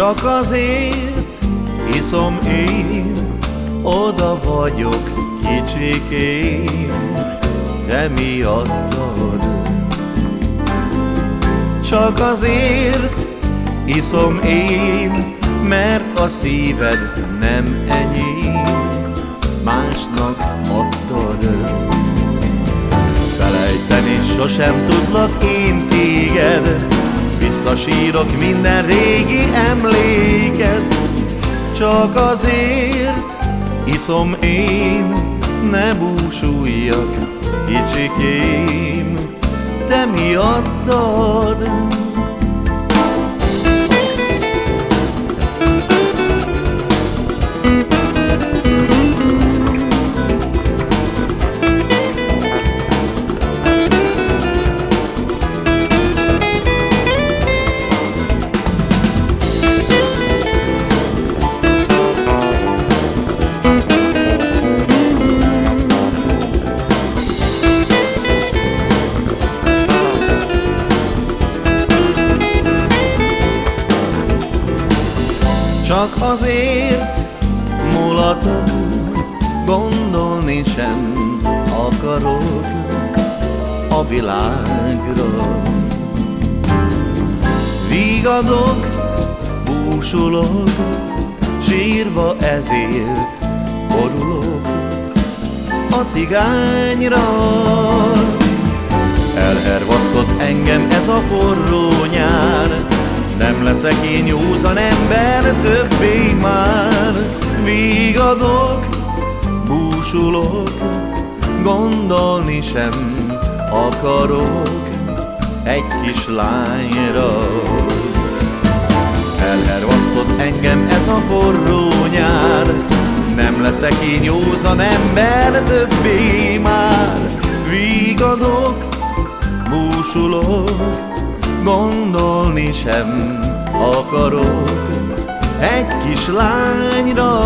Csak azért iszom én, oda vagyok kicsikém, te miattad. Csak azért iszom én, mert a szíved nem enyém, másnak adtad. Felejteni sosem tudlak én téged, Visszasírok minden régi emléket, Csak azért iszom én, ne búsuljak, kicsikém, te miattad. Csak azért mulatok, gondolni sem akarok a világra. Vigadok, búsulok, sírva ezért borulok a cigányra. Elhervasztott engem ez a forró nyár, nem leszek én józan ember többé már. Vigadok, búsulok, gondolni sem akarok egy kis lányra. Elhervasztott engem ez a forró nyár. Nem leszek én józan ember többé már. Vigadok, búsulok, gondolni sem akarok egy kis lányra.